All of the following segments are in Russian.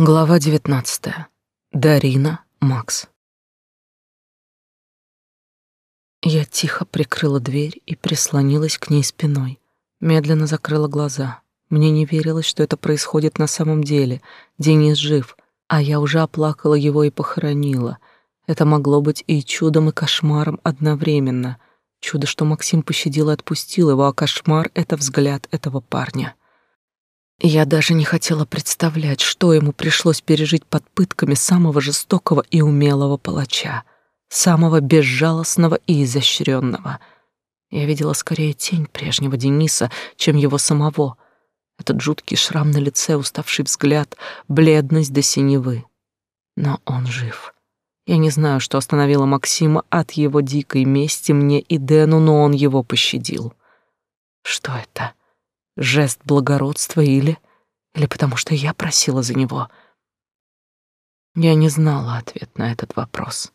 Глава 19. Дарина, Макс. Я тихо прикрыла дверь и прислонилась к ней спиной. Медленно закрыла глаза. Мне не верилось, что это происходит на самом деле. Денис жив, а я уже оплакала его и похоронила. Это могло быть и чудом, и кошмаром одновременно. Чудо, что Максим пощадил и отпустил его, а кошмар — это взгляд этого парня. Я даже не хотела представлять, что ему пришлось пережить под пытками самого жестокого и умелого палача, самого безжалостного и изощренного. Я видела скорее тень прежнего Дениса, чем его самого. Этот жуткий шрам на лице, уставший взгляд, бледность до синевы. Но он жив. Я не знаю, что остановило Максима от его дикой мести мне и Дэну, но он его пощадил. Что это? Жест благородства или... или потому что я просила за него? Я не знала ответ на этот вопрос.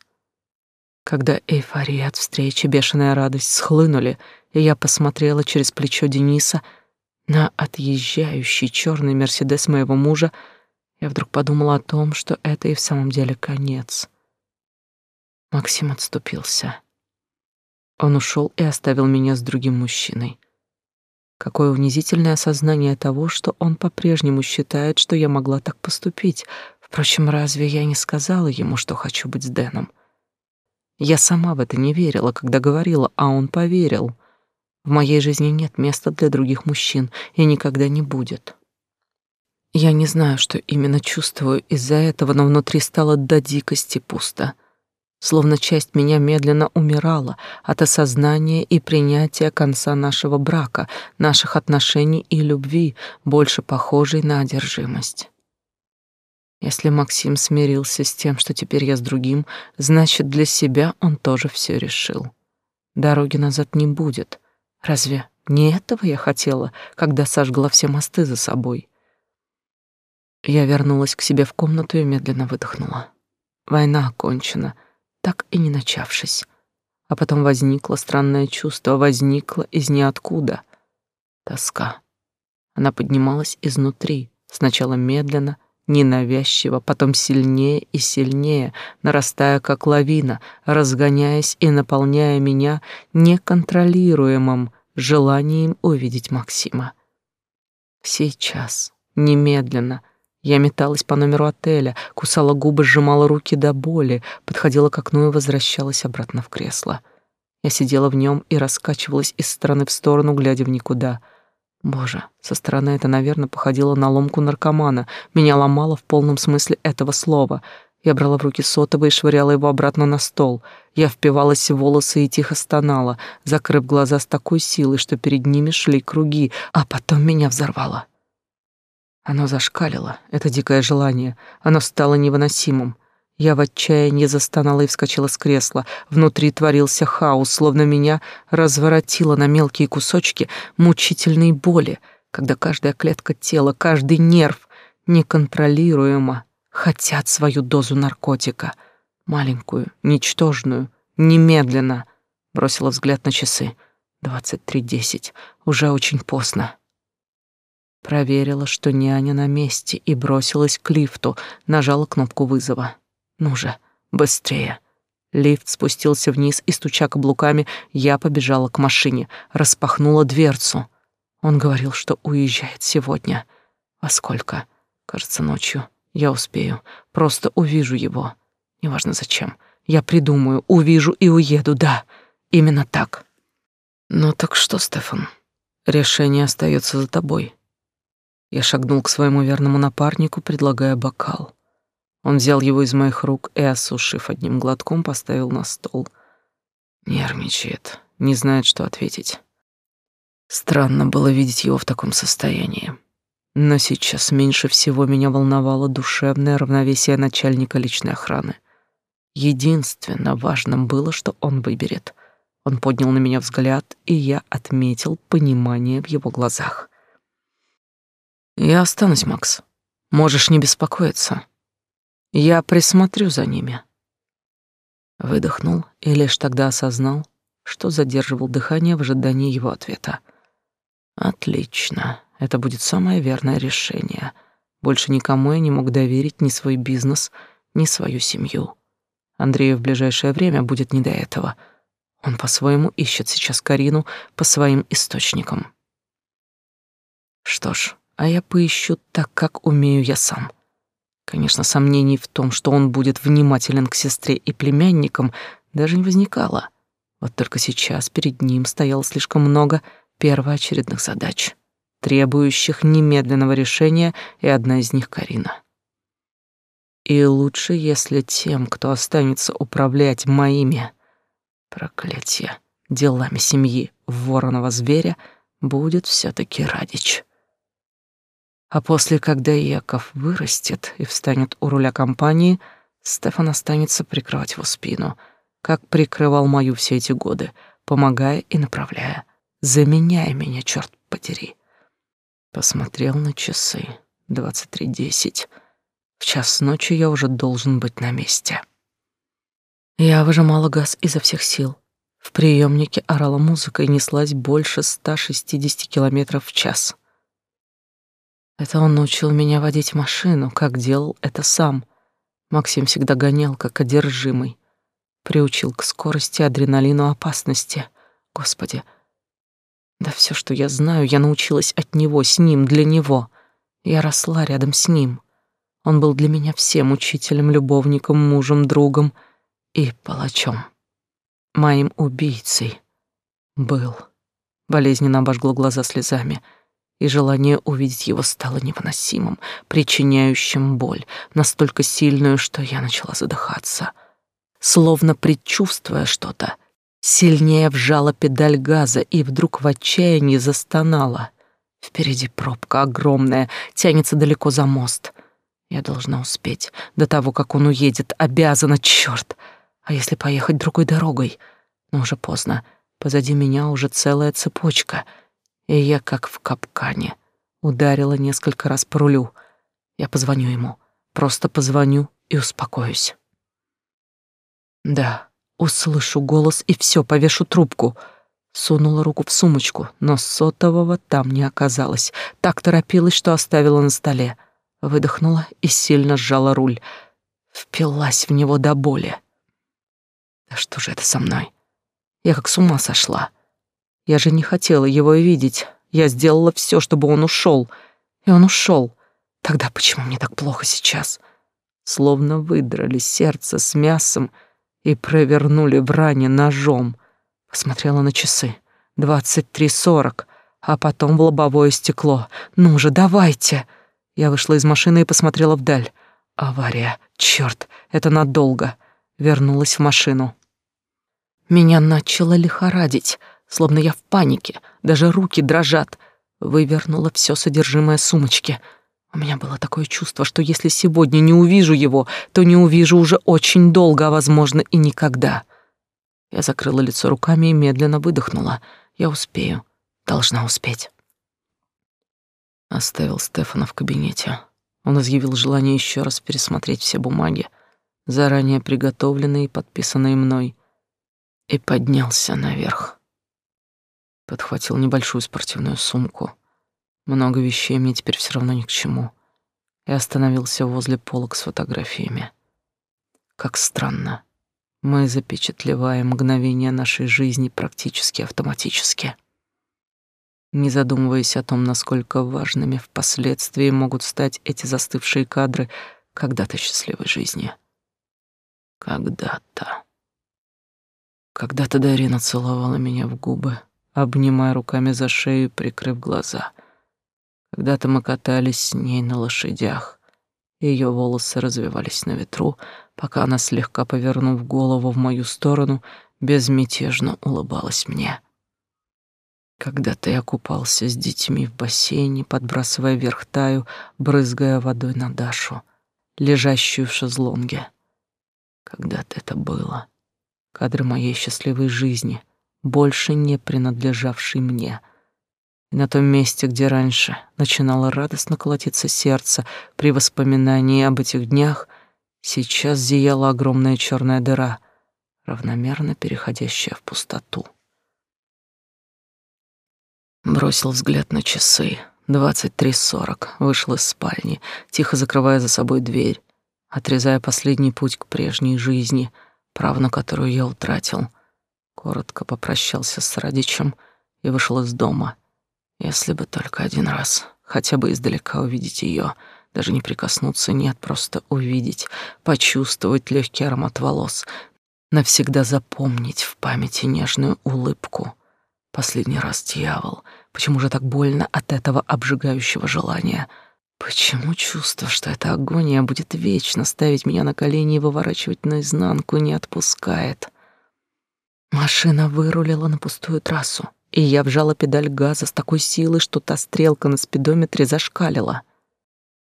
Когда эйфория от встречи, бешеная радость схлынули, и я посмотрела через плечо Дениса на отъезжающий черный Мерседес моего мужа, я вдруг подумала о том, что это и в самом деле конец. Максим отступился. Он ушел и оставил меня с другим мужчиной. Какое унизительное осознание того, что он по-прежнему считает, что я могла так поступить. Впрочем, разве я не сказала ему, что хочу быть с Дэном? Я сама в это не верила, когда говорила, а он поверил. В моей жизни нет места для других мужчин и никогда не будет. Я не знаю, что именно чувствую из-за этого, но внутри стало до дикости пусто словно часть меня медленно умирала от осознания и принятия конца нашего брака, наших отношений и любви, больше похожей на одержимость. Если Максим смирился с тем, что теперь я с другим, значит, для себя он тоже все решил. Дороги назад не будет. Разве не этого я хотела, когда сожгла все мосты за собой? Я вернулась к себе в комнату и медленно выдохнула. Война окончена, так и не начавшись. А потом возникло странное чувство, возникло из ниоткуда. Тоска. Она поднималась изнутри, сначала медленно, ненавязчиво, потом сильнее и сильнее, нарастая как лавина, разгоняясь и наполняя меня неконтролируемым желанием увидеть Максима. Сейчас, немедленно — я металась по номеру отеля, кусала губы, сжимала руки до боли, подходила к окну и возвращалась обратно в кресло. Я сидела в нем и раскачивалась из стороны в сторону, глядя в никуда. Боже, со стороны это, наверное, походило на ломку наркомана. Меня ломало в полном смысле этого слова. Я брала в руки сотовый и швыряла его обратно на стол. Я впивалась в волосы и тихо стонала, закрыв глаза с такой силой, что перед ними шли круги, а потом меня взорвало. Оно зашкалило, это дикое желание. Оно стало невыносимым. Я в отчаянии застонала и вскочила с кресла. Внутри творился хаос, словно меня разворотило на мелкие кусочки мучительной боли, когда каждая клетка тела, каждый нерв неконтролируемо хотят свою дозу наркотика. Маленькую, ничтожную, немедленно. Бросила взгляд на часы. Двадцать три десять. Уже очень поздно. Проверила, что няня на месте, и бросилась к лифту, нажала кнопку вызова. Ну же, быстрее. Лифт спустился вниз, и, стуча каблуками, я побежала к машине, распахнула дверцу. Он говорил, что уезжает сегодня. Во сколько? Кажется, ночью. Я успею. Просто увижу его. Неважно зачем. Я придумаю, увижу и уеду, да. Именно так. Ну так что, Стефан? Решение остается за тобой. Я шагнул к своему верному напарнику, предлагая бокал. Он взял его из моих рук и, осушив одним глотком, поставил на стол. Нервничает, не знает, что ответить. Странно было видеть его в таком состоянии. Но сейчас меньше всего меня волновало душевное равновесие начальника личной охраны. Единственно важным было, что он выберет. Он поднял на меня взгляд, и я отметил понимание в его глазах. Я останусь, Макс. Можешь не беспокоиться. Я присмотрю за ними. Выдохнул и лишь тогда осознал, что задерживал дыхание в ожидании его ответа. Отлично. Это будет самое верное решение. Больше никому я не мог доверить ни свой бизнес, ни свою семью. Андрею в ближайшее время будет не до этого. Он по-своему ищет сейчас Карину по своим источникам. Что ж, а я поищу так, как умею я сам. Конечно, сомнений в том, что он будет внимателен к сестре и племянникам, даже не возникало. Вот только сейчас перед ним стояло слишком много первоочередных задач, требующих немедленного решения, и одна из них — Карина. И лучше, если тем, кто останется управлять моими, проклятие, делами семьи вороного зверя, будет все таки Радич. А после, когда Яков вырастет и встанет у руля компании, Стефан останется прикрывать его спину, как прикрывал мою все эти годы, помогая и направляя, заменяя меня, черт подери. Посмотрел на часы. Двадцать три десять. В час ночи я уже должен быть на месте. Я выжимала газ изо всех сил. В приемнике орала музыка и неслась больше 160 километров в час. Это он научил меня водить машину, как делал это сам. Максим всегда гонял, как одержимый. Приучил к скорости, адреналину, опасности. Господи, да все, что я знаю, я научилась от него, с ним, для него. Я росла рядом с ним. Он был для меня всем учителем, любовником, мужем, другом и палачом. Моим убийцей был. Болезненно обожгло глаза слезами — и желание увидеть его стало невыносимым, причиняющим боль, настолько сильную, что я начала задыхаться. Словно предчувствуя что-то, сильнее вжала педаль газа и вдруг в отчаянии застонала. Впереди пробка огромная, тянется далеко за мост. Я должна успеть до того, как он уедет, обязана, черт. А если поехать другой дорогой? Но уже поздно. Позади меня уже целая цепочка — и я, как в капкане, ударила несколько раз по рулю. Я позвоню ему, просто позвоню и успокоюсь. Да, услышу голос и все, повешу трубку. Сунула руку в сумочку, но сотового там не оказалось. Так торопилась, что оставила на столе. Выдохнула и сильно сжала руль. Впилась в него до боли. Да что же это со мной? Я как с ума сошла. Я же не хотела его видеть. Я сделала все, чтобы он ушел. И он ушел. Тогда почему мне так плохо сейчас? Словно выдрали сердце с мясом и провернули в ране ножом. Посмотрела на часы. Двадцать три сорок, а потом в лобовое стекло. Ну же, давайте. Я вышла из машины и посмотрела вдаль. Авария. Черт, это надолго. Вернулась в машину. Меня начало лихорадить словно я в панике, даже руки дрожат. Вывернула все содержимое сумочки. У меня было такое чувство, что если сегодня не увижу его, то не увижу уже очень долго, а, возможно, и никогда. Я закрыла лицо руками и медленно выдохнула. Я успею, должна успеть. Оставил Стефана в кабинете. Он изъявил желание еще раз пересмотреть все бумаги, заранее приготовленные и подписанные мной, и поднялся наверх. Подхватил небольшую спортивную сумку. Много вещей мне теперь все равно ни к чему. И остановился возле полок с фотографиями. Как странно. Мы запечатлеваем мгновения нашей жизни практически автоматически. Не задумываясь о том, насколько важными впоследствии могут стать эти застывшие кадры когда-то счастливой жизни. Когда-то. Когда-то Дарина целовала меня в губы, обнимая руками за шею, прикрыв глаза. Когда-то мы катались с ней на лошадях. Ее волосы развивались на ветру, пока она, слегка повернув голову в мою сторону, безмятежно улыбалась мне. Когда-то я купался с детьми в бассейне, подбрасывая вверх таю, брызгая водой на Дашу, лежащую в шезлонге. Когда-то это было. Кадры моей счастливой жизни — больше не принадлежавший мне. И на том месте, где раньше начинало радостно колотиться сердце при воспоминании об этих днях, сейчас зияла огромная черная дыра, равномерно переходящая в пустоту. Бросил взгляд на часы. Двадцать три сорок. Вышел из спальни, тихо закрывая за собой дверь, отрезая последний путь к прежней жизни, право на которую я утратил. Коротко попрощался с родичем и вышел из дома. Если бы только один раз, хотя бы издалека увидеть ее, даже не прикоснуться, нет, просто увидеть, почувствовать легкий аромат волос, навсегда запомнить в памяти нежную улыбку. Последний раз дьявол. Почему же так больно от этого обжигающего желания? Почему чувство, что эта агония будет вечно ставить меня на колени и выворачивать наизнанку, не отпускает? Машина вырулила на пустую трассу, и я вжала педаль газа с такой силой, что та стрелка на спидометре зашкалила —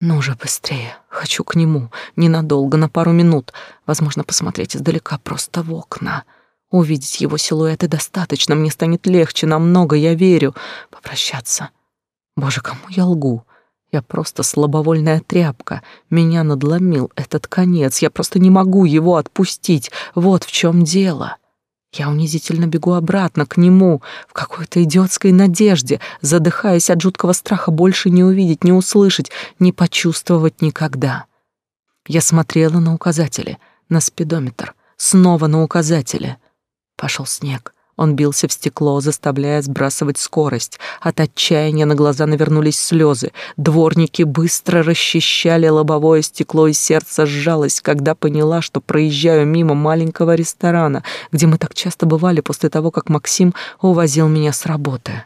ну же быстрее. Хочу к нему. Ненадолго, на пару минут. Возможно, посмотреть издалека, просто в окна. Увидеть его силуэты достаточно. Мне станет легче, намного, я верю. Попрощаться. Боже, кому я лгу? Я просто слабовольная тряпка. Меня надломил этот конец. Я просто не могу его отпустить. Вот в чем дело. Я унизительно бегу обратно к нему, в какой-то идиотской надежде, задыхаясь от жуткого страха больше не увидеть, не услышать, не почувствовать никогда. Я смотрела на указатели, на спидометр, снова на указатели. Пошел снег. Он бился в стекло, заставляя сбрасывать скорость. От отчаяния на глаза навернулись слезы. Дворники быстро расчищали лобовое стекло, и сердце сжалось, когда поняла, что проезжаю мимо маленького ресторана, где мы так часто бывали после того, как Максим увозил меня с работы.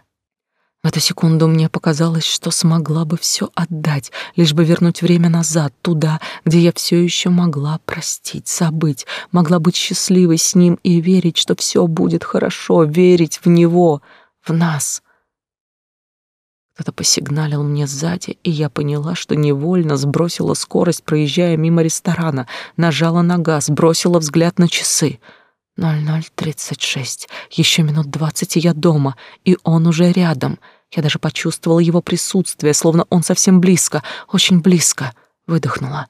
В эту секунду мне показалось, что смогла бы все отдать, лишь бы вернуть время назад, туда, где я все еще могла простить, забыть, могла быть счастливой с ним и верить, что все будет хорошо, верить в него, в нас. Кто-то посигналил мне сзади, и я поняла, что невольно сбросила скорость, проезжая мимо ресторана, нажала на газ, бросила взгляд на часы. 00.36. Еще минут двадцать, и я дома, и он уже рядом — я даже почувствовала его присутствие, словно он совсем близко, очень близко. Выдохнула.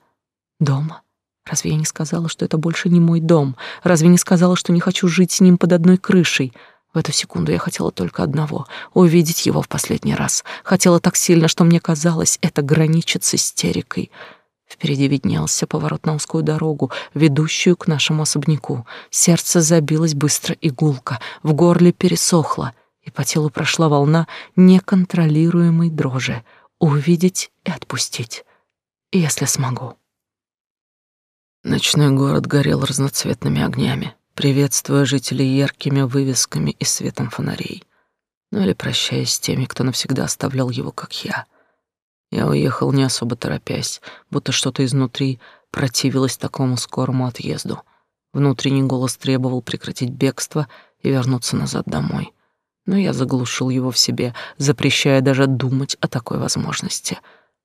Дома? Разве я не сказала, что это больше не мой дом? Разве не сказала, что не хочу жить с ним под одной крышей? В эту секунду я хотела только одного — увидеть его в последний раз. Хотела так сильно, что мне казалось, это граничит с истерикой. Впереди виднелся поворот на узкую дорогу, ведущую к нашему особняку. Сердце забилось быстро и гулко, в горле пересохло — и по телу прошла волна неконтролируемой дрожи. Увидеть и отпустить, если смогу. Ночной город горел разноцветными огнями, приветствуя жителей яркими вывесками и светом фонарей. Ну или прощаясь с теми, кто навсегда оставлял его, как я. Я уехал не особо торопясь, будто что-то изнутри противилось такому скорому отъезду. Внутренний голос требовал прекратить бегство и вернуться назад домой но я заглушил его в себе, запрещая даже думать о такой возможности.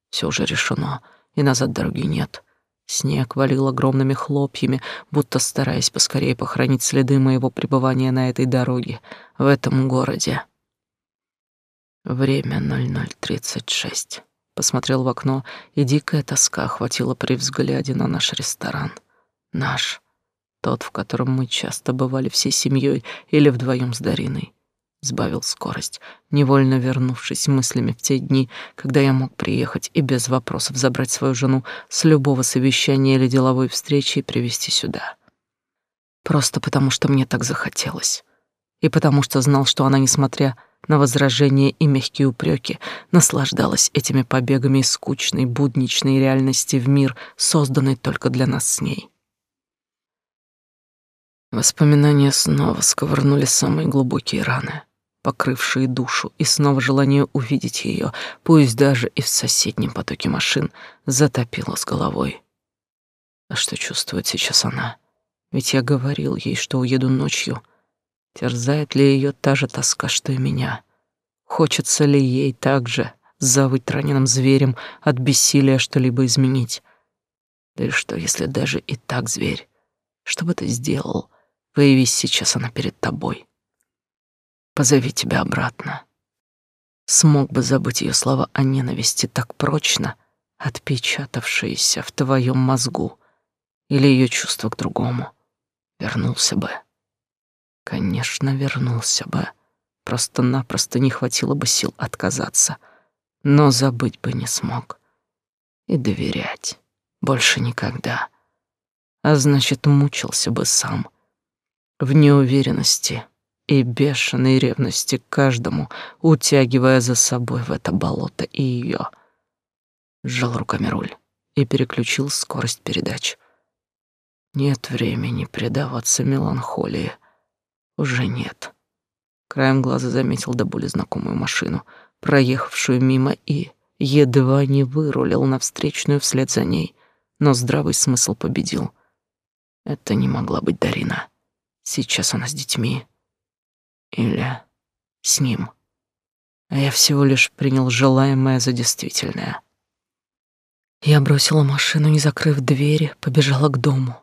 Все уже решено, и назад дороги нет. Снег валил огромными хлопьями, будто стараясь поскорее похоронить следы моего пребывания на этой дороге, в этом городе. Время 00.36. Посмотрел в окно, и дикая тоска охватила при взгляде на наш ресторан. Наш. Тот, в котором мы часто бывали всей семьей или вдвоем с Дариной сбавил скорость, невольно вернувшись мыслями в те дни, когда я мог приехать и без вопросов забрать свою жену с любого совещания или деловой встречи и привезти сюда. Просто потому, что мне так захотелось. И потому что знал, что она, несмотря на возражения и мягкие упреки, наслаждалась этими побегами из скучной, будничной реальности в мир, созданный только для нас с ней. Воспоминания снова сковырнули самые глубокие раны покрывшие душу, и снова желание увидеть ее, пусть даже и в соседнем потоке машин, затопило с головой. А что чувствует сейчас она? Ведь я говорил ей, что уеду ночью. Терзает ли ее та же тоска, что и меня? Хочется ли ей также завыть раненым зверем от бессилия что-либо изменить? Да и что, если даже и так зверь? Что бы ты сделал? Появись сейчас она перед тобой позови тебя обратно. Смог бы забыть ее слова о ненависти так прочно, отпечатавшиеся в твоем мозгу, или ее чувство к другому. Вернулся бы. Конечно, вернулся бы. Просто-напросто не хватило бы сил отказаться. но забыть бы не смог. И доверять больше никогда. А значит, мучился бы сам. В неуверенности и бешеной ревности к каждому, утягивая за собой в это болото и ее. Сжал руками руль и переключил скорость передач. Нет времени предаваться меланхолии. Уже нет. Краем глаза заметил до боли знакомую машину, проехавшую мимо и едва не вырулил на встречную вслед за ней, но здравый смысл победил. Это не могла быть Дарина. Сейчас она с детьми. Или с ним. А я всего лишь принял желаемое за действительное. Я бросила машину, не закрыв двери, побежала к дому.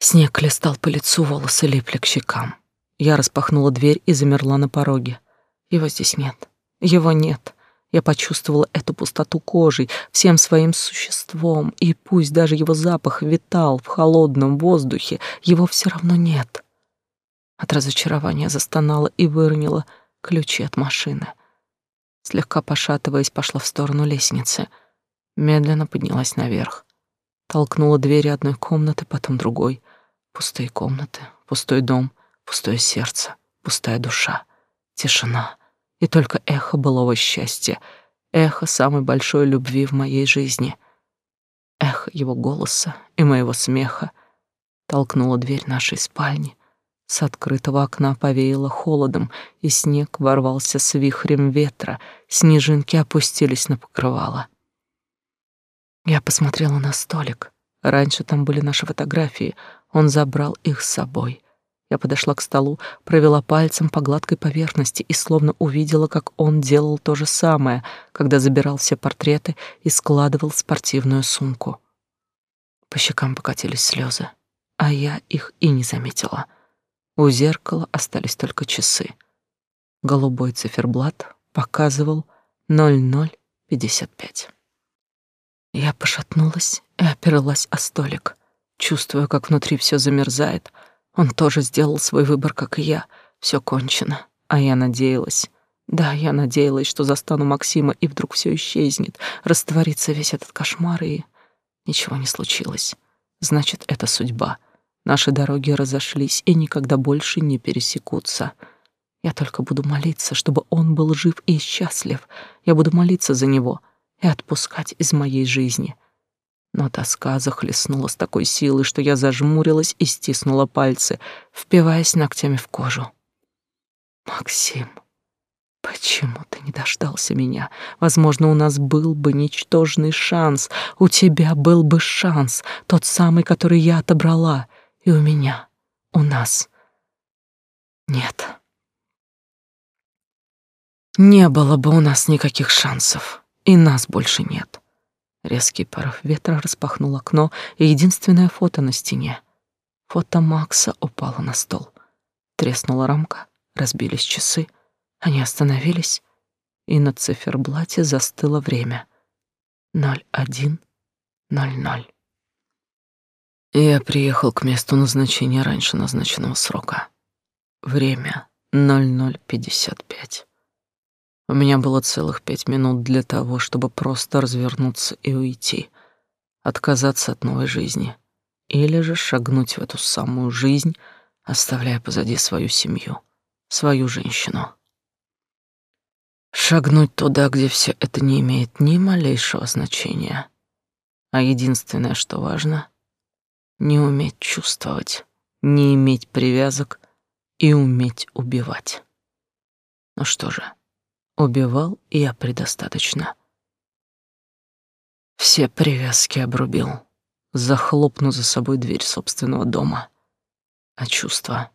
Снег листал по лицу, волосы липли к щекам. Я распахнула дверь и замерла на пороге. Его здесь нет. Его нет. Я почувствовала эту пустоту кожей, всем своим существом, и пусть даже его запах витал в холодном воздухе, его все равно нет. От разочарования застонала и выронила ключи от машины. Слегка пошатываясь, пошла в сторону лестницы — медленно поднялась наверх. Толкнула двери одной комнаты, потом другой. Пустые комнаты, пустой дом, пустое сердце, пустая душа, тишина и только эхо былого счастья, эхо самой большой любви в моей жизни, эхо его голоса и моего смеха. Толкнула дверь нашей спальни. С открытого окна повеяло холодом, и снег ворвался с вихрем ветра, снежинки опустились на покрывало. Я посмотрела на столик. Раньше там были наши фотографии. Он забрал их с собой. Я подошла к столу, провела пальцем по гладкой поверхности и словно увидела, как он делал то же самое, когда забирал все портреты и складывал спортивную сумку. По щекам покатились слезы, а я их и не заметила. У зеркала остались только часы. Голубой циферблат показывал 0055. Я пошатнулась и оперлась о столик, чувствуя, как внутри все замерзает. Он тоже сделал свой выбор, как и я. Все кончено, а я надеялась. Да, я надеялась, что застану Максима, и вдруг все исчезнет, растворится весь этот кошмар, и ничего не случилось. Значит, это судьба. Наши дороги разошлись и никогда больше не пересекутся. Я только буду молиться, чтобы он был жив и счастлив. Я буду молиться за него — и отпускать из моей жизни. Но тоска захлестнула с такой силой, что я зажмурилась и стиснула пальцы, впиваясь ногтями в кожу. «Максим, почему ты не дождался меня? Возможно, у нас был бы ничтожный шанс. У тебя был бы шанс, тот самый, который я отобрала. И у меня, у нас. Нет». Не было бы у нас никаких шансов. И нас больше нет. Резкий порыв ветра распахнул окно, и единственное фото на стене. Фото Макса упало на стол. Треснула рамка, разбились часы. Они остановились, и на циферблате застыло время. Ноль один, ноль ноль. Я приехал к месту назначения раньше назначенного срока. Время ноль ноль пятьдесят пять. У меня было целых пять минут для того, чтобы просто развернуться и уйти, отказаться от новой жизни, или же шагнуть в эту самую жизнь, оставляя позади свою семью, свою женщину. Шагнуть туда, где все это не имеет ни малейшего значения. А единственное, что важно — не уметь чувствовать, не иметь привязок и уметь убивать. Ну что же, Убивал я предостаточно. Все привязки обрубил, захлопну за собой дверь собственного дома. А чувства?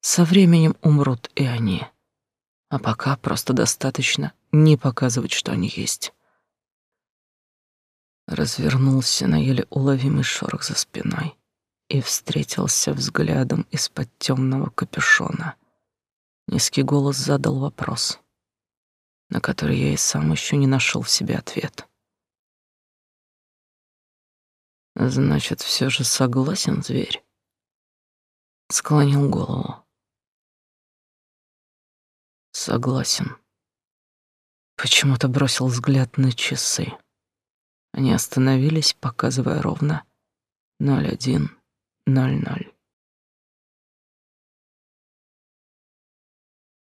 Со временем умрут и они. А пока просто достаточно не показывать, что они есть. Развернулся на еле уловимый шорох за спиной и встретился взглядом из-под темного капюшона. Низкий голос задал вопрос — на который я и сам еще не нашел в себе ответ. Значит, все же согласен зверь. Склонил голову. Согласен. Почему-то бросил взгляд на часы. Они остановились, показывая ровно ноль один ноль ноль.